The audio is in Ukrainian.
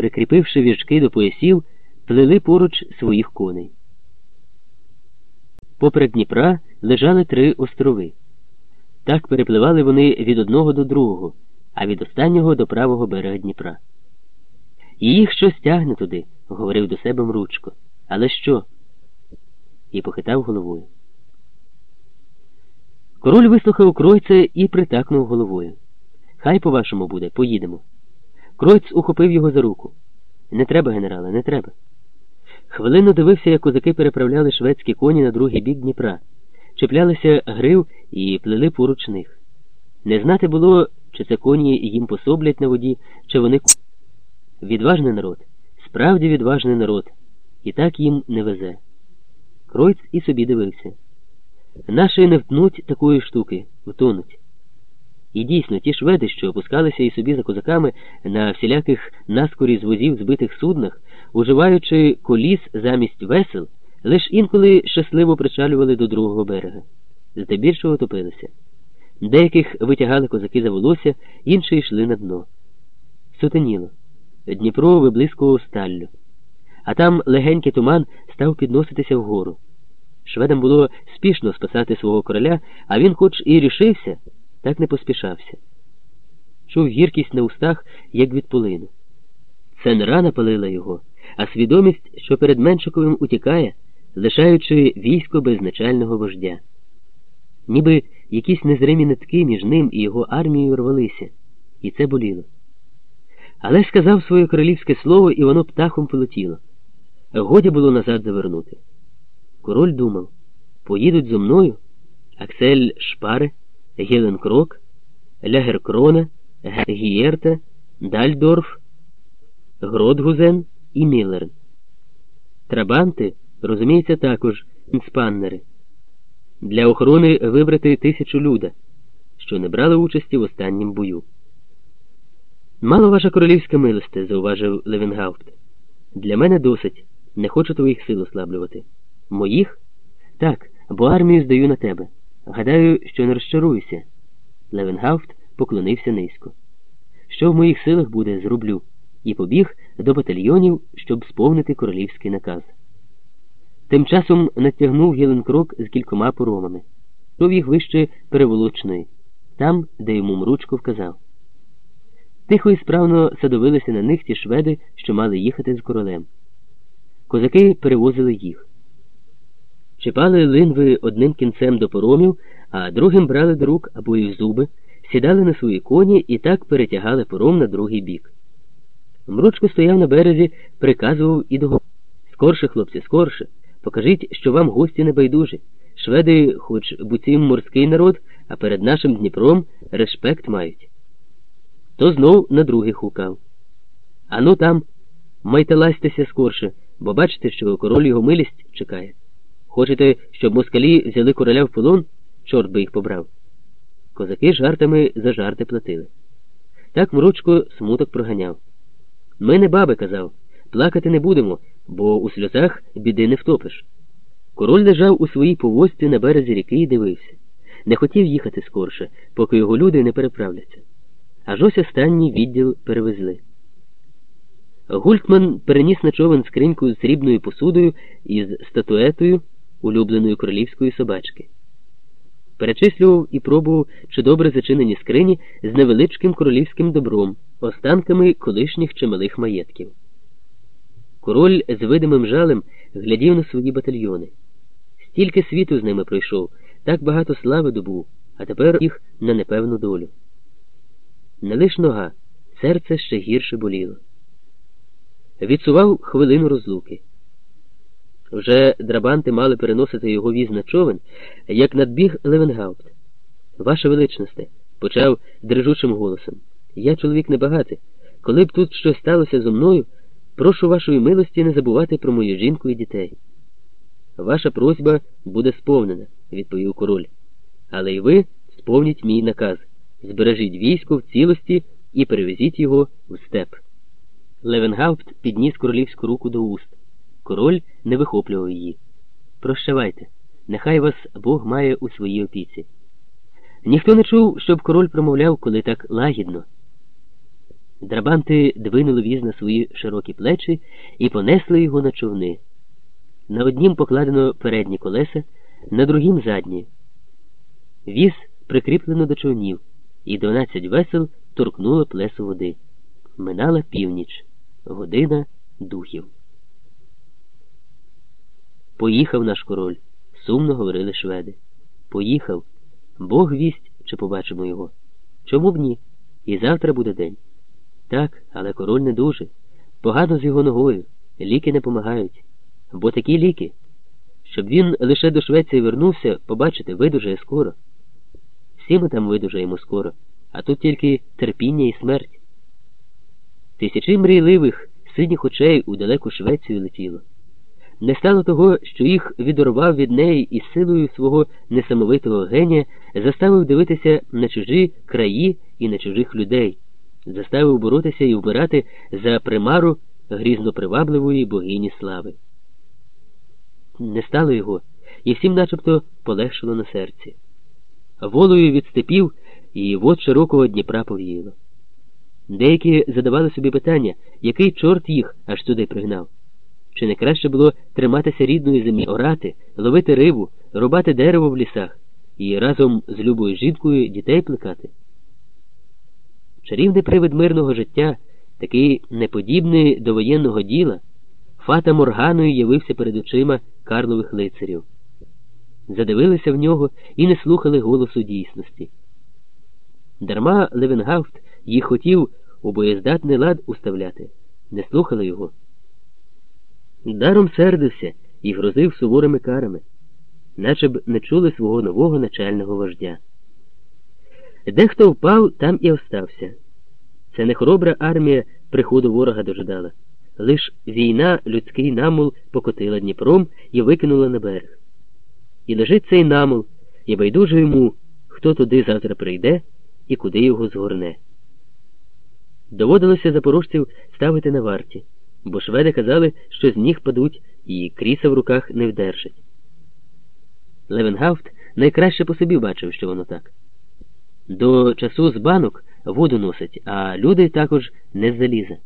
прикріпивши віжки до поясів, плели поруч своїх коней. Поперед Дніпра лежали три острови. Так перепливали вони від одного до другого, а від останнього до правого берега Дніпра. Їх щось тягне туди, говорив до себе Мручко. Але що? І похитав головою. Король вислухав кройця і притакнув головою. Хай по вашому буде, поїдемо. Кройц ухопив його за руку. Не треба, генерале, не треба. Хвилину дивився, як козаки переправляли шведські коні на другий бік Дніпра, чіплялися грив і плели поруч них. Не знати було, чи це коні їм пособлять на воді, чи вони Відважний народ, справді відважний народ, і так їм не везе. Кройц і собі дивився. Наші не втнуть такої штуки, втонуть. І дійсно, ті шведи, що опускалися і собі за козаками на всіляких наскорі з возів збитих суднах, уживаючи коліс замість весел, лиш інколи щасливо причалювали до другого берега. Здебільшого топилися. Деяких витягали козаки за волосся, інші йшли на дно. Сутеніло. Дніпро виблискував сталлю, а там легенький туман став підноситися вгору. Шведам було спішно спасати свого короля, а він, хоч і рішився, так не поспішався. Чув гіркість на устах, як від полину. Це не рана палила його, а свідомість, що перед Меншиковим утікає, лишаючи військо безначального вождя. Ніби якісь незримі нитки між ним і його армією рвалися, і це боліло. Але сказав своє королівське слово, і воно птахом полетіло. Годі було назад завернути. Король думав поїдуть зо мною Аксель Шпаре, Геленкрок, Лягеркрона, Гієрта, Дальдорф, Гродгузен і Міллерн. Трабанти, розуміється, також спаннери. Для охорони вибрати тисячу люда, що не брали участі в останнім бою. Мало ваша королівська милосте, зауважив Левенгаупт. Для мене досить. Не хочу твоїх сил ослаблювати. Моїх? Так, бо армію здаю на тебе. Гадаю, що не розчаруюся. Левенгаупт поклонився низько. Що в моїх силах буде, зроблю, і побіг до батальйонів, щоб сповнити королівський наказ. Тим часом натягнув Геленкрок з кількома поромами, Тов їх вище переволочної, там, де йому мручко вказав. Тихо і справно садовилися на них ті шведи, що мали їхати з королем. Козаки перевозили їх. Чіпали линви одним кінцем до поромів, а другим брали до рук або в зуби, сідали на свої коні і так перетягали пором на другий бік. Мручко стояв на березі, приказував і до Скорше, хлопці, скорше. Покажіть, що вам гості не байдужі. Шведи, хоч буцім морський народ, а перед нашим Дніпром респект мають то знов на другий хукав. Ану там, майте ластися скорше, бо бачите, що король його милість чекає. Хочете, щоб москалі взяли короля в полон? Чорт би їх побрав. Козаки жартами за жарти платили. Так мручко смуток проганяв. Ми не баби, казав, плакати не будемо, бо у сльозах біди не втопиш. Король лежав у своїй повозці на березі ріки і дивився. Не хотів їхати скорше, поки його люди не переправляться аж ось останній відділ перевезли. Гультман переніс на човен скриньку з срібною посудою із статуетою улюбленої королівської собачки. Перечислював і пробував, чи добре зачинені скрині з невеличким королівським добром, останками колишніх чималих маєтків. Король з видимим жалем глядів на свої батальйони. Стільки світу з ними пройшов, так багато слави добув, а тепер їх на непевну долю. Не лиш нога, серце ще гірше боліло. Відсував хвилину розлуки. Вже драбанти мали переносити його віз на човен, як надбіг Левенгаупт. Ваше величносте, почав дрижучим голосом. Я чоловік небагатий. Коли б тут щось сталося зо мною, прошу вашої милості не забувати про мою жінку і дітей. Ваша просьба буде сповнена, відповів король. Але й ви сповніть мій наказ збережіть військо в цілості і перевезіть його в степ. Левенгаупт підніс королівську руку до уст. Король не вихоплював її. Прощавайте, нехай вас Бог має у своїй опіці. Ніхто не чув, щоб король промовляв, коли так лагідно. Драбанти двинули віз на свої широкі плечі і понесли його на човни. На однім покладено передні колеса, на другім задні. Віз прикріплено до човнів, і дванадцять весел торкнуло плесу води. Минала північ, година духів. Поїхав наш король, сумно говорили шведи. Поїхав. Бог вість, чи побачимо його. Чому б ні? І завтра буде день. Так, але король не дуже. Погано з його ногою. Ліки не помагають. Бо такі ліки. Щоб він лише до Швеції вернувся, побачите, видужає скоро. Всі ми там видужаємо скоро, а тут тільки терпіння і смерть. Тисячі мрійливих, синіх очей у далеку Швецію летіло. Не стало того, що їх відорвав від неї і силою свого несамовитого генія заставив дивитися на чужі краї і на чужих людей, заставив боротися і вмирати за примару грізнопривабливої богині слави. Не стало його, і всім начебто полегшило на серці. Волою від степів і вод широкого Дніпра повіяло. Деякі задавали собі питання, який чорт їх аж туди пригнав. Чи не краще було триматися рідної землі, орати, ловити рибу, рубати дерево в лісах і разом з любою жінкою дітей плекати? Чарівний привид мирного життя, такий неподібний до воєнного діла, фата Морганою явився перед очима Карлових лицарів. Задивилися в нього і не слухали голосу дійсності. Дарма Левенгаупт їх хотів у боєздатний лад уставляти, не слухали його. Даром сердився і грозив суворими карами, наче б не чули свого нового начального вождя. Дехто впав, там і остався. Це не хоробра армія приходу ворога дожидала. Лиш війна людський намул покотила Дніпром і викинула на берег. І лежить цей намул, і байдуже йому, хто туди завтра прийде і куди його згорне. Доводилося запорожців ставити на варті бо шведи казали, що з ніг падуть і кріса в руках не вдержать. Левенгафт найкраще по собі бачив, що воно так. До часу з банок воду носить, а люди також не з заліза.